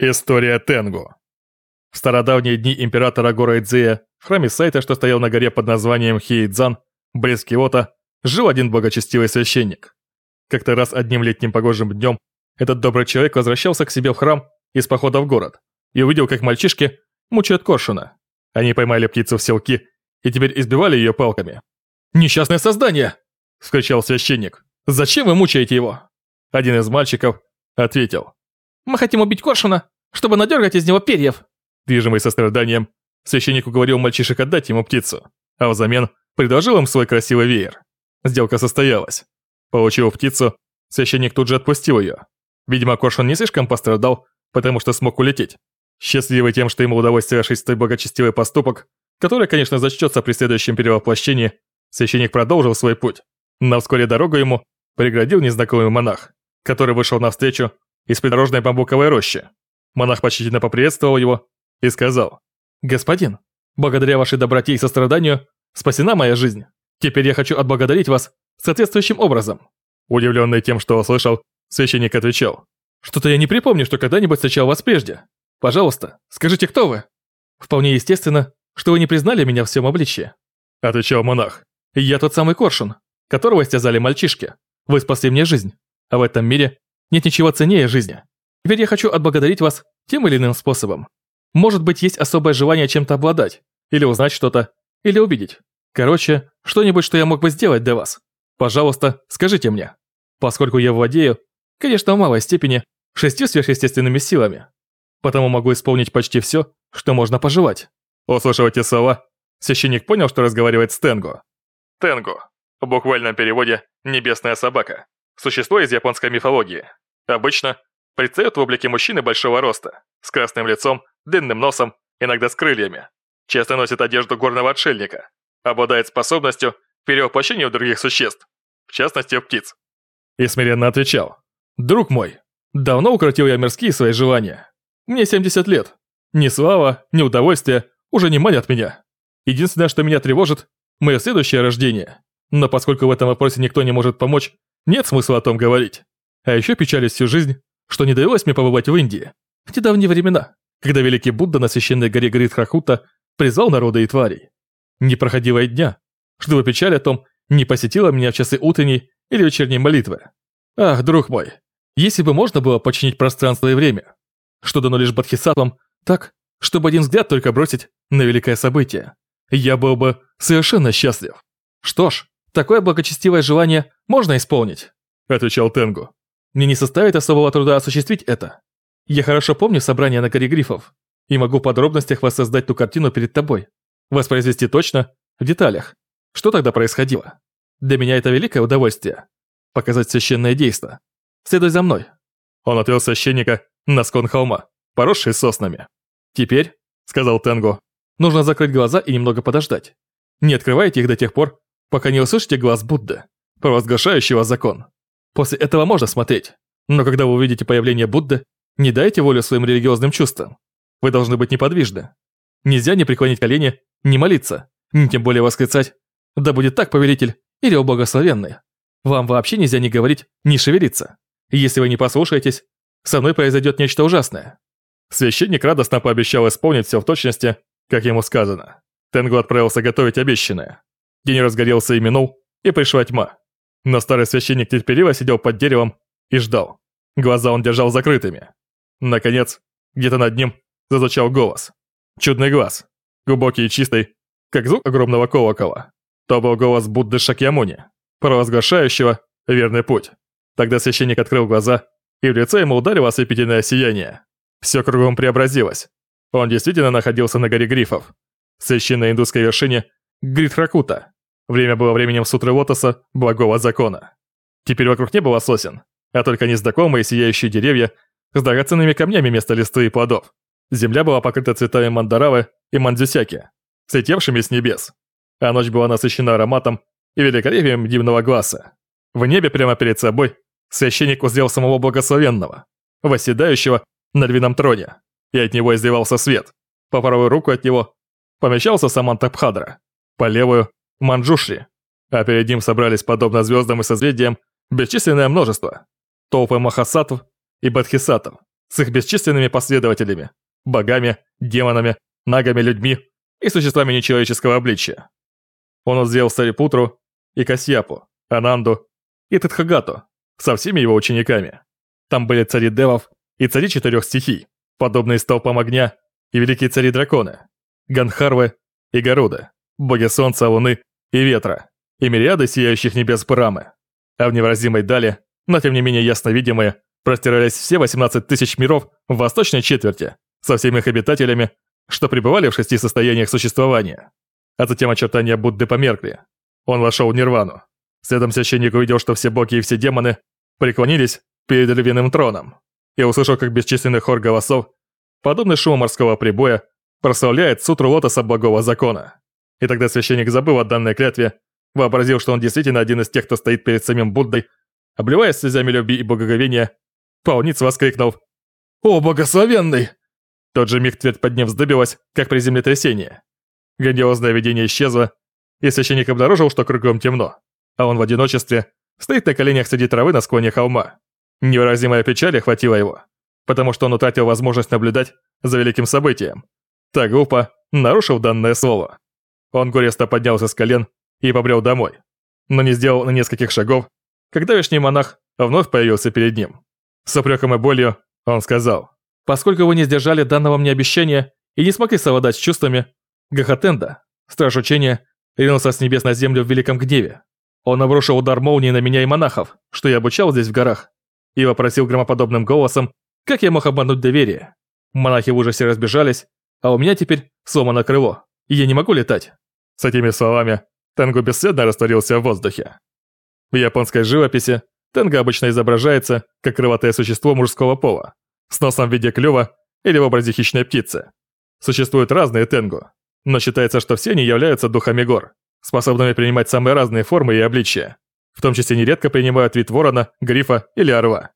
История Тенгу. В стародавние дни императора гора Идзея в храме Сайта, что стоял на горе под названием Хиидзан, близ Киота, жил один благочестивый священник. Как-то раз одним летним погожим днем этот добрый человек возвращался к себе в храм из похода в город и увидел, как мальчишки мучают коршуна. Они поймали птицу в селки и теперь избивали ее палками. «Несчастное создание!» – вскричал священник. «Зачем вы мучаете его?» Один из мальчиков ответил. Мы хотим убить коршуна, чтобы надергать из него перьев». Движимый состраданием, священник уговорил мальчишек отдать ему птицу, а взамен предложил им свой красивый веер. Сделка состоялась. Получив птицу, священник тут же отпустил ее. Видимо, коршун не слишком пострадал, потому что смог улететь. Счастливый тем, что ему удалось совершить столь благочестивый поступок, который, конечно, зачтется при следующем перевоплощении, священник продолжил свой путь. Но вскоре дорогу ему преградил незнакомый монах, который вышел навстречу из придорожной бамбуковой рощи. Монах почтительно поприветствовал его и сказал, «Господин, благодаря вашей доброте и состраданию спасена моя жизнь. Теперь я хочу отблагодарить вас соответствующим образом». Удивленный тем, что услышал, священник отвечал, «Что-то я не припомню, что когда-нибудь встречал вас прежде. Пожалуйста, скажите, кто вы?» «Вполне естественно, что вы не признали меня в всем обличье», — отвечал монах. «Я тот самый Коршун, которого истязали мальчишки. Вы спасли мне жизнь, а в этом мире нет ничего ценнее жизни. Теперь я хочу отблагодарить вас тем или иным способом. Может быть, есть особое желание чем-то обладать, или узнать что-то, или увидеть. Короче, что-нибудь, что я мог бы сделать для вас. Пожалуйста, скажите мне. Поскольку я владею, конечно, в малой степени, шестью сверхъестественными силами. Потому могу исполнить почти все, что можно пожелать. Услышав эти слова, священник понял, что разговаривает с Тенгу. Тенгу. В буквальном переводе «небесная собака». Существо из японской мифологии. Обычно предстает в облике мужчины большого роста, с красным лицом, длинным носом, иногда с крыльями. Часто носит одежду горного отшельника. Обладает способностью к перевоплощению других существ, в частности, птиц. И смиренно отвечал. «Друг мой, давно укротил я мирские свои желания. Мне 70 лет. Ни слава, ни удовольствие уже не манят меня. Единственное, что меня тревожит, мое следующее рождение. Но поскольку в этом вопросе никто не может помочь, нет смысла о том говорить. А еще печались всю жизнь, что не довелось мне побывать в Индии. В те давние времена, когда великий Будда на священной горе Гритхахута призвал народы и тварей. Не проходило и дня, чтобы печаль о том не посетила меня в часы утренней или вечерней молитвы. Ах, друг мой, если бы можно было починить пространство и время, что дано лишь бодхисаттвам, так, чтобы один взгляд только бросить на великое событие, я был бы совершенно счастлив. Что ж, такое благочестивое желание можно исполнить», – отвечал Тенгу. «Мне не составит особого труда осуществить это. Я хорошо помню собрание на горе грифов и могу в подробностях воссоздать ту картину перед тобой, воспроизвести точно, в деталях, что тогда происходило. Для меня это великое удовольствие – показать священное действо. Следуй за мной». Он отвел священника на склон холма, поросший соснами. «Теперь», – сказал Тенгу, – «нужно закрыть глаза и немного подождать. Не открывайте их до тех пор, пока не услышите глаз Будды провозглашающего закон. После этого можно смотреть, но когда вы увидите появление Будды, не дайте волю своим религиозным чувствам. Вы должны быть неподвижны. Нельзя не преклонить колени, не молиться, ни тем более восклицать «Да будет так, повелитель» или «О благословенный». Вам вообще нельзя не говорить, не шевелиться. Если вы не послушаетесь, со мной произойдет нечто ужасное. Священник радостно пообещал исполнить все в точности, как ему сказано. Тенгу отправился готовить обещанное. День разгорелся и минул, и пришла тьма. Но старый священник терпеливо сидел под деревом и ждал. Глаза он держал закрытыми. Наконец, где-то над ним зазвучал голос. Чудный глаз, глубокий и чистый, как звук огромного колокола. То был голос Будды Шакьямуни, провозглашающего верный путь. Тогда священник открыл глаза, и в лицо ему ударило ослепительное сияние. Все кругом преобразилось. Он действительно находился на горе Грифов, священной индусской вершине Гритхракута. Время было временем сутры лотоса благого закона. Теперь вокруг не было сосен, а только незнакомые сияющие деревья с драгоценными камнями вместо листвы и плодов. Земля была покрыта цветами мандаравы и мандзюсяки, слетевшими с небес, а ночь была насыщена ароматом и великолепием дивного глаза. В небе прямо перед собой священник узрел самого благословенного, восседающего на львином троне, и от него изливался свет. По правую руку от него помещался Самантабхадра, по левую Манджушри, а перед ним собрались, подобно звездам и созвездиям, бесчисленное множество, толпы махасатов и бадхисатов, с их бесчисленными последователями, богами, демонами, нагами, людьми и существами нечеловеческого обличия. Он узрел Сарипутру и Касьяпу, Ананду и Тетхагату со всеми его учениками. Там были цари девов и цари четырех стихий, подобные столпам огня, и великие цари-драконы, Ганхарвы и Гаруды, боги солнца, луны и ветра, и мириады сияющих небес Брамы. А в невразимой дали, но тем не менее ясно видимые, простирались все 18 тысяч миров в восточной четверти, со всеми их обитателями, что пребывали в шести состояниях существования. А затем очертания Будды померкли. Он вошел в нирвану. Следом священник увидел, что все боги и все демоны преклонились перед львиным троном и услышал, как бесчисленный хор голосов, подобный шуму морского прибоя, прославляет сутру лотоса благого закона. И тогда священник забыл о данной клятве, вообразил, что он действительно один из тех, кто стоит перед самим Буддой, обливаясь слезами любви и благоговения, Пауниц воскликнул «О, благословенный!» Тот же миг твердь под ним вздыбилась, как при землетрясении. Грандиозное видение исчезло, и священник обнаружил, что кругом темно, а он в одиночестве стоит на коленях среди травы на склоне холма. Невыразимая печаль охватила его, потому что он утратил возможность наблюдать за великим событием. Так глупо нарушил данное слово. Он горестно поднялся с колен и побрел домой, но не сделал на нескольких шагов, когда вешний монах вновь появился перед ним. С упреком и болью он сказал, «Поскольку вы не сдержали данного мне обещания и не смогли совладать с чувствами, Гахатенда, страж учения, ринулся с небес на землю в великом гневе. Он обрушил удар молнии на меня и монахов, что я обучал здесь в горах, и вопросил громоподобным голосом, как я мог обмануть доверие. Монахи в ужасе разбежались, а у меня теперь сломано крыло, и я не могу летать. С этими словами Тенгу бесследно растворился в воздухе. В японской живописи Тенга обычно изображается как крылатое существо мужского пола, с носом в виде клюва или в образе хищной птицы. Существуют разные тенгу, но считается, что все они являются духами гор, способными принимать самые разные формы и обличия. В том числе нередко принимают вид ворона, грифа или орла.